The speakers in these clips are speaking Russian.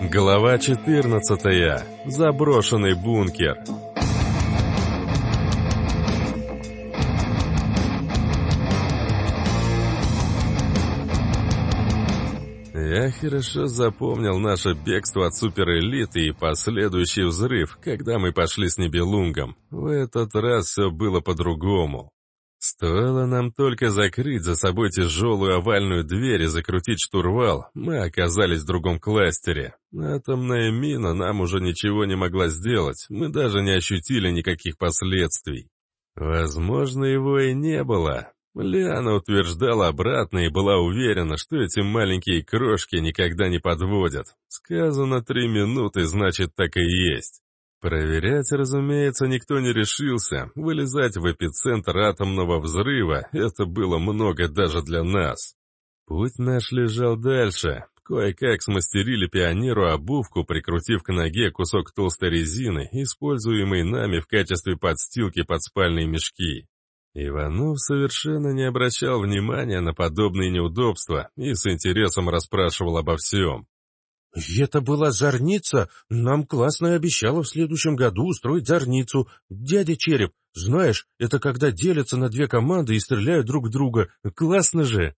Глава 14. Заброшенный бункер. Я хорошо запомнил наше бегство от суперэлиты и последующий взрыв, когда мы пошли с Небелунгом. В этот раз все было по-другому. Стоило нам только закрыть за собой тяжелую овальную дверь и закрутить штурвал, мы оказались в другом кластере. Атомная мина нам уже ничего не могла сделать, мы даже не ощутили никаких последствий. Возможно, его и не было. Лиана утверждала обратно и была уверена, что эти маленькие крошки никогда не подводят. Сказано три минуты, значит так и есть. Проверять, разумеется, никто не решился. Вылезать в эпицентр атомного взрыва — это было много даже для нас. Путь наш лежал дальше. Кое-как смастерили пионеру обувку, прикрутив к ноге кусок толстой резины, используемый нами в качестве подстилки под спальные мешки. Иванов совершенно не обращал внимания на подобные неудобства и с интересом расспрашивал обо всем. «Это была зорница. Нам классная обещала в следующем году устроить зорницу. Дядя Череп, знаешь, это когда делятся на две команды и стреляют друг в друга. Классно же!»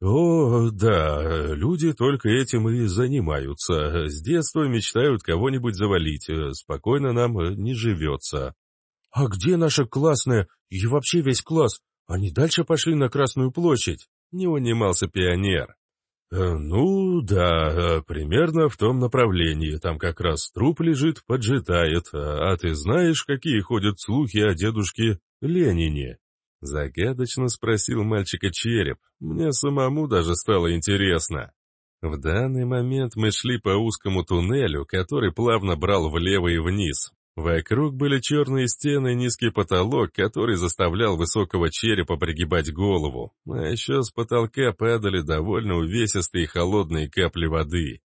«О, да, люди только этим и занимаются. С детства мечтают кого-нибудь завалить. Спокойно нам не живется». «А где наша классная и вообще весь класс? Они дальше пошли на Красную площадь?» Не унимался пионер. Э, «Ну, да, э, примерно в том направлении. Там как раз труп лежит, поджидает. А, а ты знаешь, какие ходят слухи о дедушке Ленине?» Загадочно спросил мальчика череп. Мне самому даже стало интересно. В данный момент мы шли по узкому туннелю, который плавно брал влево и вниз. Вокруг были черные стены и низкий потолок, который заставлял высокого черепа пригибать голову. А еще с потолка падали довольно увесистые холодные капли воды.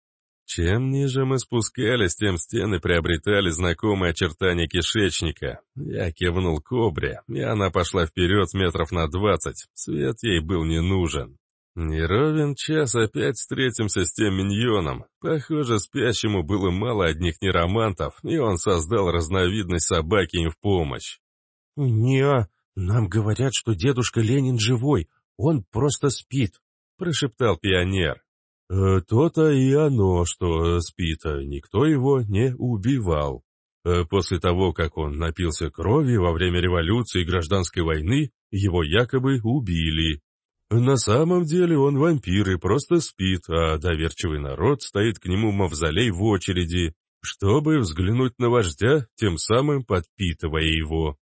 Чем ниже мы спускались, тем стены приобретали знакомые очертания кишечника. Я кивнул кобре, и она пошла вперед метров на двадцать. Свет ей был не нужен. Не ровен час опять встретимся с тем миньоном. Похоже, спящему было мало одних неромантов, и он создал разновидность собаки им в помощь. «Не, нам говорят, что дедушка Ленин живой, он просто спит», — прошептал пионер. «Э, «То-то и оно, что спит, а никто его не убивал. Э, после того, как он напился крови во время революции и гражданской войны, его якобы убили, на самом деле он вампир и просто спит, а доверчивый народ стоит к нему мавзолей в очереди, чтобы взглянуть на вождя, тем самым подпитывая его.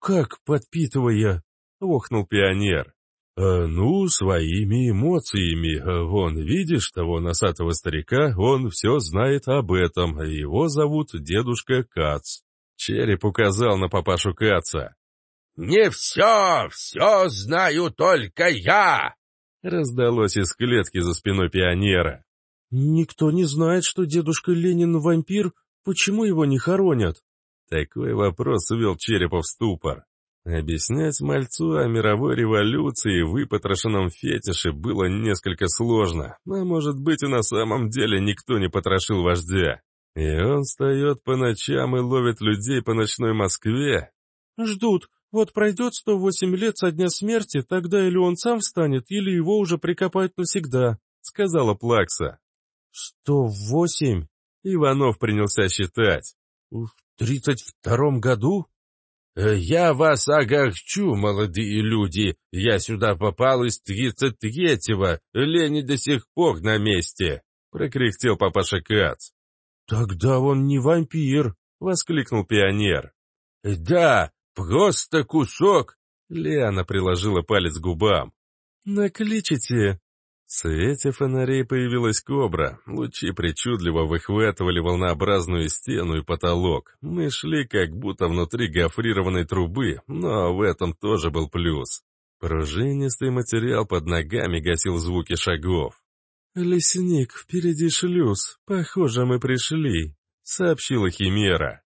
«Как подпитывая?» — охнул пионер. «А, «Ну, своими эмоциями. Вон, видишь того носатого старика, он все знает об этом, его зовут дедушка Кац». Череп указал на папашу Каца. «Не все, все знаю только я!» Раздалось из клетки за спиной пионера. «Никто не знает, что дедушка Ленин вампир. Почему его не хоронят?» Такой вопрос ввел Черепов в ступор. Объяснять мальцу о мировой революции и выпотрошенном фетише было несколько сложно, а может быть и на самом деле никто не потрошил вождя. И он встает по ночам и ловит людей по ночной Москве. «Ждут, вот пройдет 108 лет со дня смерти, тогда или он сам встанет, или его уже прикопают навсегда», — сказала Плакса. «Сто восемь?» — Иванов принялся считать. «В тридцать втором году?» «Э, «Я вас огорчу, молодые люди. Я сюда попал из тридцать третьего. Лени до сих пор на месте», — прокряхтел папаша Кац. «Тогда он не вампир», — воскликнул пионер. «Да, «Просто кусок!» Лиана приложила палец к губам. «Накличите!» В свете фонарей появилась кобра. Лучи причудливо выхватывали волнообразную стену и потолок. Мы шли как будто внутри гофрированной трубы, но в этом тоже был плюс. Пружинистый материал под ногами гасил звуки шагов. «Лесник, впереди шлюз. Похоже, мы пришли», — сообщила Химера.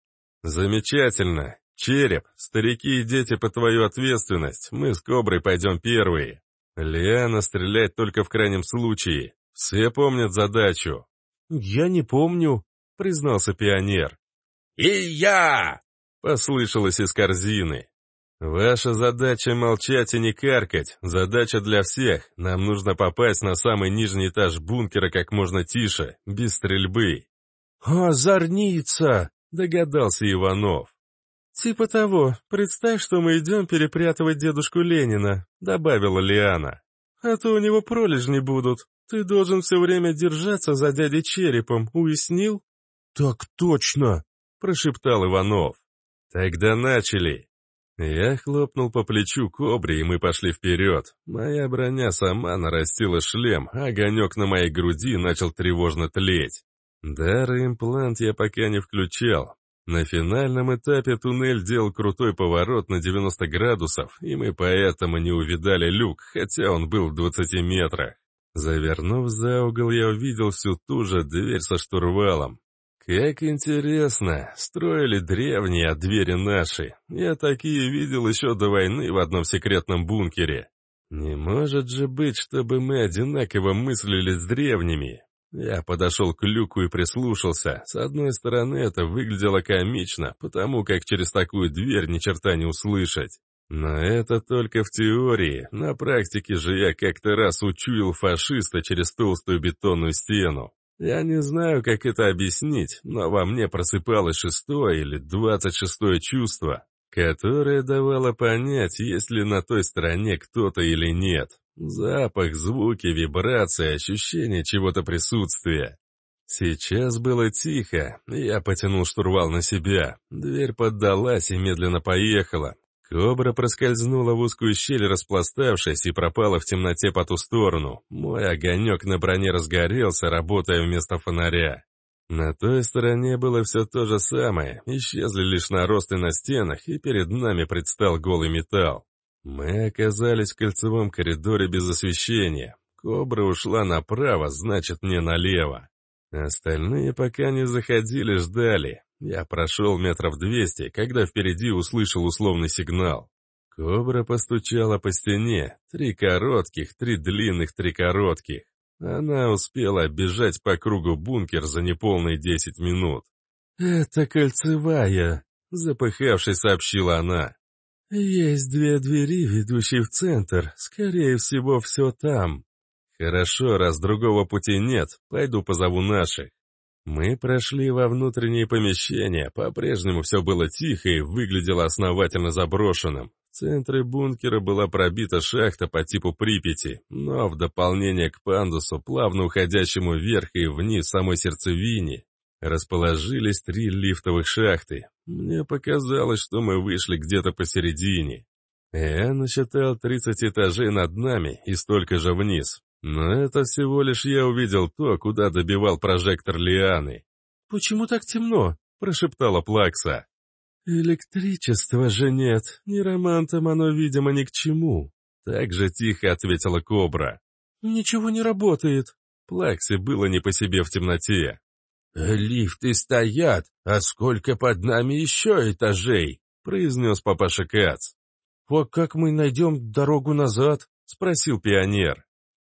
«Замечательно. «Череп, старики и дети по твою ответственность, мы с Коброй пойдем первые. Лиана стрелять только в крайнем случае. Все помнят задачу?» «Я не помню», — признался пионер. «И я!» — послышалось из корзины. «Ваша задача — молчать и не каркать. Задача для всех. Нам нужно попасть на самый нижний этаж бункера как можно тише, без стрельбы». «А, зорница!» — догадался Иванов. «Типа того. Представь, что мы идем перепрятывать дедушку Ленина», — добавила Лиана. «А то у него пролежни будут. Ты должен все время держаться за дядей Черепом, уяснил?» «Так точно!» — прошептал Иванов. «Тогда начали!» Я хлопнул по плечу кобре, и мы пошли вперед. Моя броня сама нарастила шлем, а огонек на моей груди начал тревожно тлеть. Дар и имплант я пока не включал. На финальном этапе туннель делал крутой поворот на 90 градусов, и мы поэтому не увидали люк, хотя он был в 20 метрах. Завернув за угол, я увидел всю ту же дверь со штурвалом. Как интересно, строили древние, а двери наши. Я такие видел еще до войны в одном секретном бункере. Не может же быть, чтобы мы одинаково мыслили с древними. Я подошел к люку и прислушался. С одной стороны, это выглядело комично, потому как через такую дверь ни черта не услышать. Но это только в теории. На практике же я как-то раз учуял фашиста через толстую бетонную стену. Я не знаю, как это объяснить, но во мне просыпалось шестое или двадцать шестое чувство, которое давало понять, есть ли на той стороне кто-то или нет. Запах, звуки, вибрации, ощущение чего-то присутствия. Сейчас было тихо, я потянул штурвал на себя. Дверь поддалась и медленно поехала. Кобра проскользнула в узкую щель, распластавшись, и пропала в темноте по ту сторону. Мой огонек на броне разгорелся, работая вместо фонаря. На той стороне было все то же самое, исчезли лишь наросты на стенах, и перед нами предстал голый металл. Мы оказались в кольцевом коридоре без освещения. Кобра ушла направо, значит, не налево. Остальные пока не заходили, ждали. Я прошел метров двести, когда впереди услышал условный сигнал. Кобра постучала по стене. Три коротких, три длинных, три коротких. Она успела бежать по кругу бункер за неполные десять минут. «Это кольцевая», — запыхавшись, сообщила она. «Есть две двери, ведущие в центр. Скорее всего, все там». «Хорошо, раз другого пути нет, пойду позову наших». Мы прошли во внутреннее помещение, по-прежнему все было тихо и выглядело основательно заброшенным. В центре бункера была пробита шахта по типу Припяти, но в дополнение к пандусу, плавно уходящему вверх и вниз самой сердцевине, расположились три лифтовых шахты. Мне показалось, что мы вышли где-то посередине. Я насчитал 30 этажей над нами и столько же вниз. Но это всего лишь я увидел то, куда добивал прожектор Лианы. «Почему так темно?» — прошептала Плакса. «Электричества же нет, неромантам оно, видимо, ни к чему», — так же тихо ответила Кобра. «Ничего не работает». Плаксе было не по себе в темноте. «Лифты стоят, а сколько под нами еще этажей?» — произнес папаша Кац. «А как мы найдем дорогу назад?» — спросил пионер.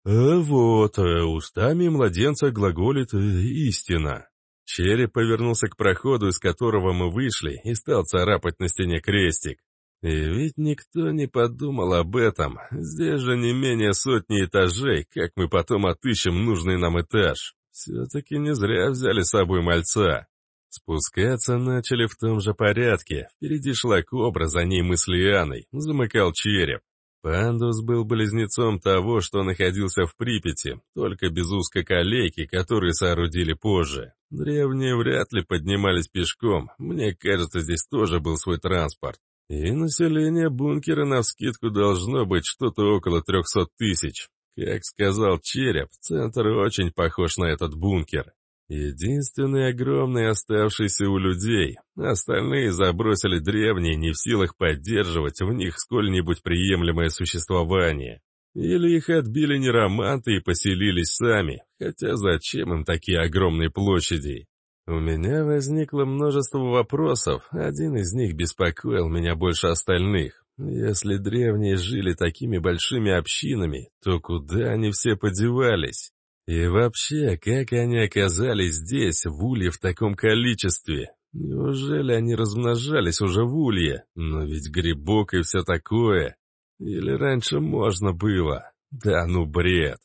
«А вот, э, устами младенца глаголит э, истина». Череп повернулся к проходу, из которого мы вышли, и стал царапать на стене крестик. И ведь никто не подумал об этом. Здесь же не менее сотни этажей, как мы потом отыщем нужный нам этаж. Все-таки не зря взяли с собой мальца. Спускаться начали в том же порядке. Впереди шла кобра, за ней мы с Лианой. Замыкал череп. Пандус был близнецом того, что находился в Припяти, только без узкоколейки, которые соорудили позже. Древние вряд ли поднимались пешком, мне кажется, здесь тоже был свой транспорт. И население бункера навскидку должно быть что-то около трехсот тысяч. Как сказал Череп, центр очень похож на этот бункер. Единственный огромный оставшийся у людей. Остальные забросили древние, не в силах поддерживать в них сколь-нибудь приемлемое существование. Или их отбили нероманты и поселились сами, хотя зачем им такие огромные площади? У меня возникло множество вопросов, один из них беспокоил меня больше остальных. Если древние жили такими большими общинами, то куда они все подевались? И вообще, как они оказались здесь, в улье, в таком количестве? Неужели они размножались уже в улье? Но ведь грибок и все такое. Или раньше можно было? Да ну бред.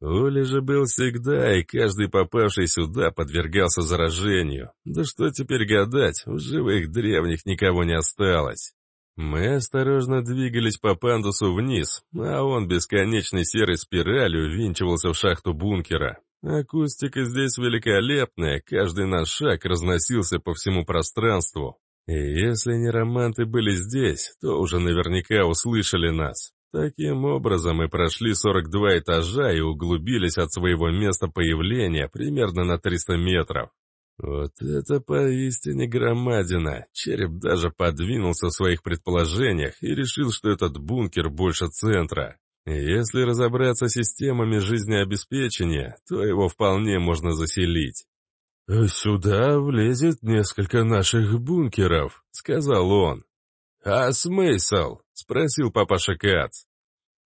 Ули же был всегда, и каждый попавший сюда подвергался заражению. Да что теперь гадать, в живых древних никого не осталось. Мы осторожно двигались по пандусу вниз, а он бесконечной серой спиралью ввинчивался в шахту бункера. Акустика здесь великолепная, каждый наш шаг разносился по всему пространству. И если не романты были здесь, то уже наверняка услышали нас. Таким образом мы прошли 42 этажа и углубились от своего места появления примерно на 300 метров. Вот это поистине громадина. Череп даже подвинулся в своих предположениях и решил, что этот бункер больше центра. Если разобраться с системами жизнеобеспечения, то его вполне можно заселить. «Сюда влезет несколько наших бункеров», — сказал он. «А смысл?» — спросил папаша Кац.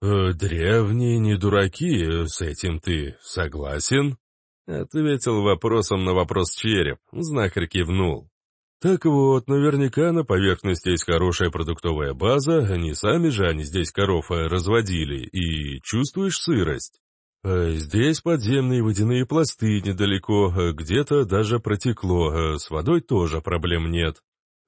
«Древние не дураки, с этим ты согласен?» Ответил вопросом на вопрос череп. Знахарь кивнул. Так вот, наверняка на поверхности есть хорошая продуктовая база, не сами же они здесь коров э, разводили, и чувствуешь сырость. А здесь подземные водяные пласты недалеко, э, где-то даже протекло, с водой тоже проблем нет.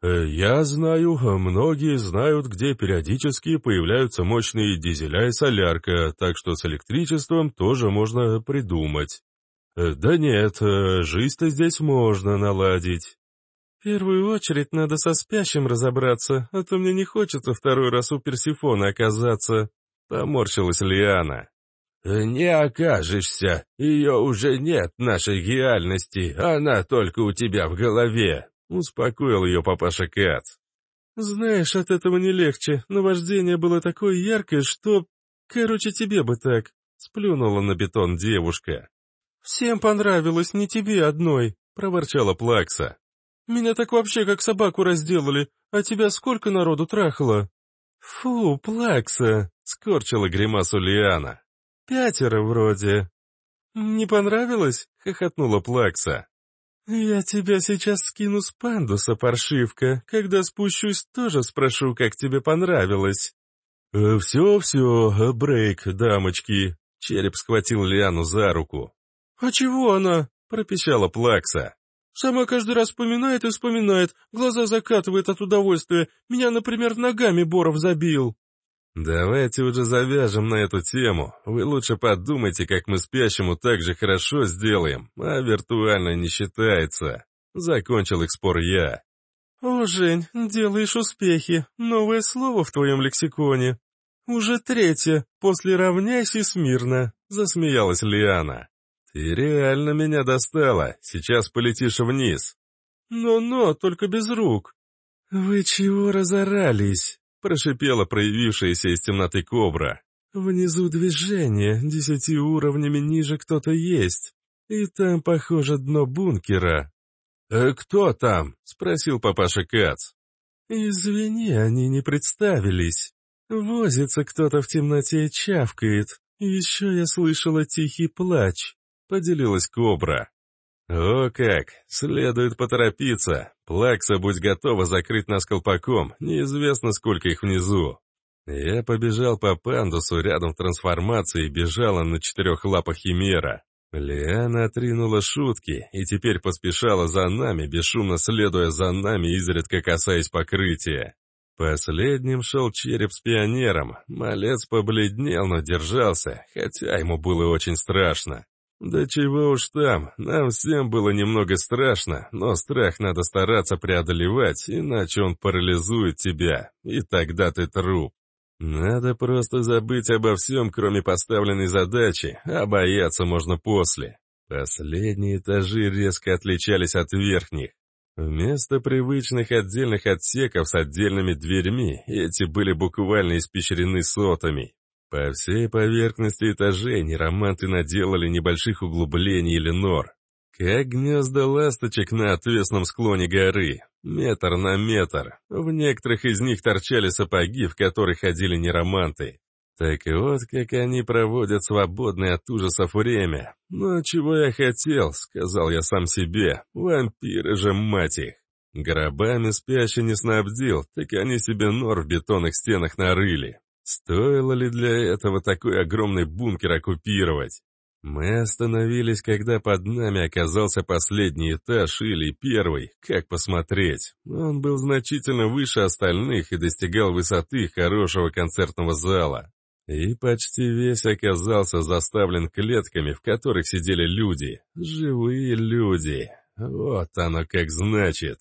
Я знаю, многие знают, где периодически появляются мощные дизеля и солярка, так что с электричеством тоже можно придумать. Э, «Да нет, э, жизнь-то здесь можно наладить». «В первую очередь надо со спящим разобраться, а то мне не хочется второй раз у Персифона оказаться», — поморщилась Лиана. «Э, «Не окажешься, ее уже нет нашей реальности, она только у тебя в голове», — успокоил ее папаша Кац. «Знаешь, от этого не легче, наваждение было такое яркое, что... Короче, тебе бы так», — сплюнула на бетон девушка. «Всем понравилось, не тебе одной», — проворчала Плакса. «Меня так вообще как собаку разделали, а тебя сколько народу трахало?» «Фу, Плакса», — скорчила гримасу Лиана. «Пятеро вроде». «Не понравилось?» — хохотнула Плакса. «Я тебя сейчас скину с пандуса, паршивка. Когда спущусь, тоже спрошу, как тебе понравилось». «Все-все, «Э, брейк, дамочки». Череп схватил Лиану за руку. «А чего она?» — пропищала Плакса. «Сама каждый раз вспоминает и вспоминает, глаза закатывает от удовольствия. Меня, например, ногами Боров забил». «Давайте уже завяжем на эту тему. Вы лучше подумайте, как мы спящему так же хорошо сделаем, а виртуально не считается». Закончил их спор я. «О, Жень, делаешь успехи. Новое слово в твоем лексиконе. Уже третье, после «равняйся смирно», — засмеялась Лиана. «Ты реально меня достала. Сейчас полетишь вниз». «Но-но, только без рук». «Вы чего разорались?» — прошипела проявившаяся из темноты кобра. «Внизу движение, десяти уровнями ниже кто-то есть. И там, похоже, дно бункера». «Э, «Кто там?» — спросил папаша Кац. «Извини, они не представились. Возится кто-то в темноте и чавкает. Еще я слышала тихий плач. — поделилась Кобра. «О как! Следует поторопиться. Плакса, будь готова закрыть нас колпаком, неизвестно, сколько их внизу». Я побежал по пандусу рядом трансформации и бежала на четырех лапах Химера. Лиана отринула шутки и теперь поспешала за нами, бесшумно следуя за нами, изредка касаясь покрытия. Последним шел череп с пионером. Малец побледнел, но держался, хотя ему было очень страшно. Да чего уж там, нам всем было немного страшно, но страх надо стараться преодолевать, иначе он парализует тебя, и тогда ты труп. Надо просто забыть обо всем, кроме поставленной задачи, а бояться можно после. Последние этажи резко отличались от верхних. Вместо привычных отдельных отсеков с отдельными дверьми, эти были буквально испещрены сотами. По всей поверхности этажей нероманты наделали небольших углублений или нор. Как гнезда ласточек на отвесном склоне горы, метр на метр. В некоторых из них торчали сапоги, в которых ходили нероманты. Так вот, как они проводят свободное от ужасов время. «Ну, чего я хотел?» — сказал я сам себе. «Вампиры же, мать их!» Гробами спящий не снабдил, так они себе нор в бетонных стенах нарыли. Стоило ли для этого такой огромный бункер оккупировать? Мы остановились, когда под нами оказался последний этаж или первый, как посмотреть. Он был значительно выше остальных и достигал высоты хорошего концертного зала. И почти весь оказался заставлен клетками, в которых сидели люди. Живые люди. Вот оно как значит.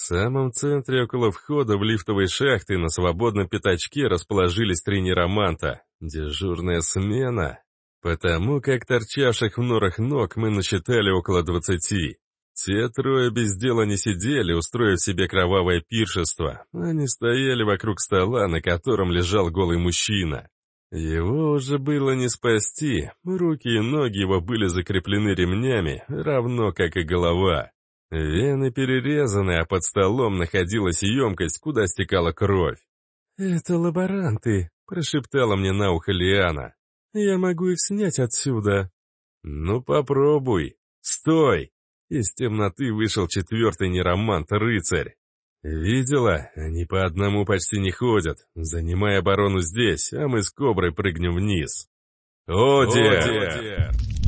В самом центре около входа в лифтовой шахты на свободном пятачке расположились три нероманта. Дежурная смена. Потому как торчавших в норах ног мы насчитали около двадцати. Те трое без дела не сидели, устроив себе кровавое пиршество. Они стояли вокруг стола, на котором лежал голый мужчина. Его уже было не спасти, руки и ноги его были закреплены ремнями, равно как и голова. Вены перерезаны, а под столом находилась емкость, куда стекала кровь. «Это лаборанты», — прошептала мне на ухо Лиана. «Я могу их снять отсюда». «Ну попробуй. Стой!» Из темноты вышел четвертый неромант-рыцарь. «Видела? Они по одному почти не ходят. Занимай оборону здесь, а мы с Коброй прыгнем вниз». «Одер!», Одер!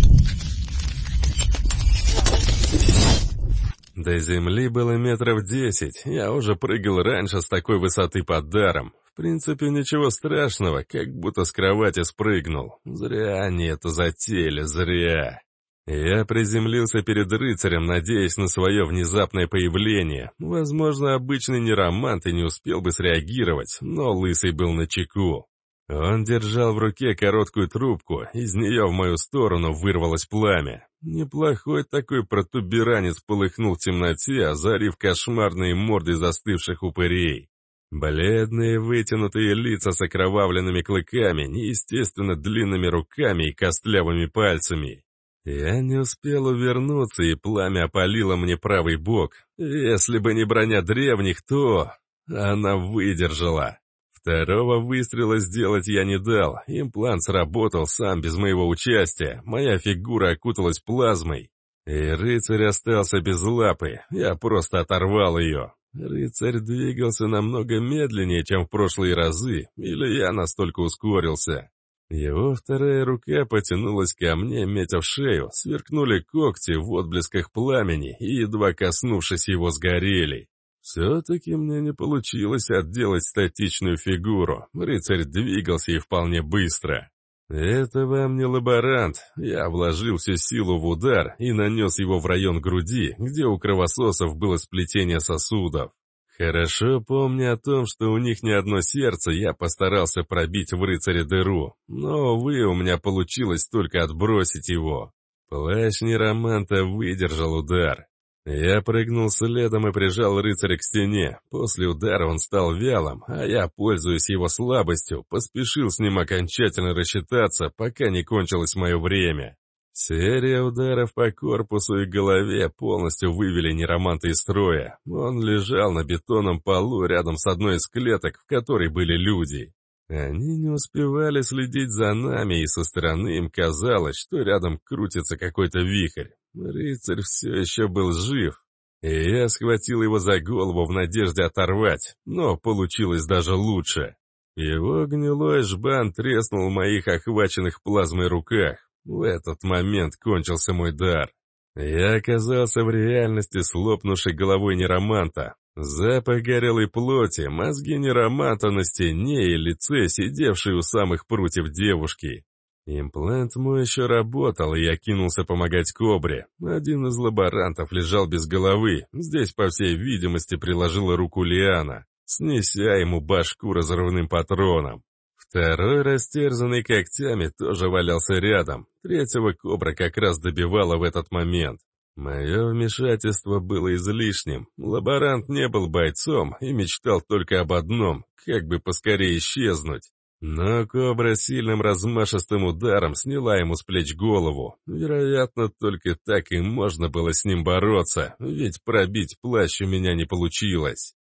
До земли было метров десять, я уже прыгал раньше с такой высоты под даром. В принципе, ничего страшного, как будто с кровати спрыгнул. Зря они это затеяли, зря. Я приземлился перед рыцарем, надеясь на свое внезапное появление. Возможно, обычный неромант и не успел бы среагировать, но Лысый был на чеку. Он держал в руке короткую трубку, из нее в мою сторону вырвалось пламя. Неплохой такой протуберанец полыхнул в темноте, озарив кошмарные морды застывших упырей. Бледные вытянутые лица с окровавленными клыками, неестественно длинными руками и костлявыми пальцами. Я не успел увернуться, и пламя опалило мне правый бок. Если бы не броня древних, то... Она выдержала. Второго выстрела сделать я не дал. Имплант сработал сам без моего участия. Моя фигура окуталась плазмой. И рыцарь остался без лапы. Я просто оторвал ее. Рыцарь двигался намного медленнее, чем в прошлые разы, или я настолько ускорился. Его вторая рука потянулась ко мне, метя в шею, сверкнули когти в отблесках пламени и, едва коснувшись его, сгорели. Все-таки мне не получилось отделать статичную фигуру. Рыцарь двигался и вполне быстро. Это вам не лаборант. Я вложил всю силу в удар и нанес его в район груди, где у кровососов было сплетение сосудов. Хорошо помня о том, что у них не одно сердце, я постарался пробить в рыцаре дыру, но, увы, у меня получилось только отбросить его. Плащ Нероманта выдержал удар. Я прыгнул следом и прижал рыцаря к стене. После удара он стал вялым, а я, пользуясь его слабостью, поспешил с ним окончательно рассчитаться, пока не кончилось мое время. Серия ударов по корпусу и голове полностью вывели нероманта из строя. Он лежал на бетонном полу рядом с одной из клеток, в которой были люди. Они не успевали следить за нами, и со стороны им казалось, что рядом крутится какой-то вихрь. Рыцарь все еще был жив, и я схватил его за голову в надежде оторвать, но получилось даже лучше. Его гнилой жбан треснул в моих охваченных плазмой руках. В этот момент кончился мой дар. Я оказался в реальности с лопнувшей головой нероманта. Запах горелой плоти, мозги нероманта на стене и лице, сидевшие у самых прутьев девушки. Имплант мой еще работал, и я кинулся помогать Кобре. Один из лаборантов лежал без головы. Здесь, по всей видимости, приложила руку Лиана, снеся ему башку разрывным патроном. Второй, растерзанный когтями, тоже валялся рядом. Третьего кобра как раз добивала в этот момент. Мое вмешательство было излишним. Лаборант не был бойцом и мечтал только об одном — как бы поскорее исчезнуть. Но кобра сильным размашистым ударом сняла ему с плеч голову. Вероятно, только так и можно было с ним бороться, ведь пробить плащ у меня не получилось.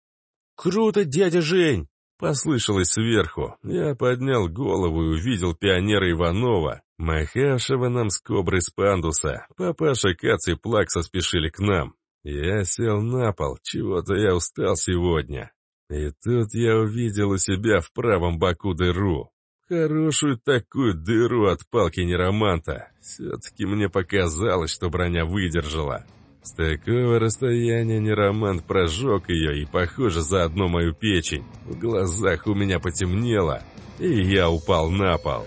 «Круто, дядя Жень!» Послышалось сверху. Я поднял голову и увидел пионера Иванова, махавшего нам с коброй с пандуса. Папаша Кац и Плакса спешили к нам. Я сел на пол, чего-то я устал сегодня. И тут я увидел у себя в правом боку дыру. Хорошую такую дыру от палки нероманта. Все-таки мне показалось, что броня выдержала. С такого расстояния неромант прожег ее и, похоже, заодно мою печень. В глазах у меня потемнело, и я упал на пол.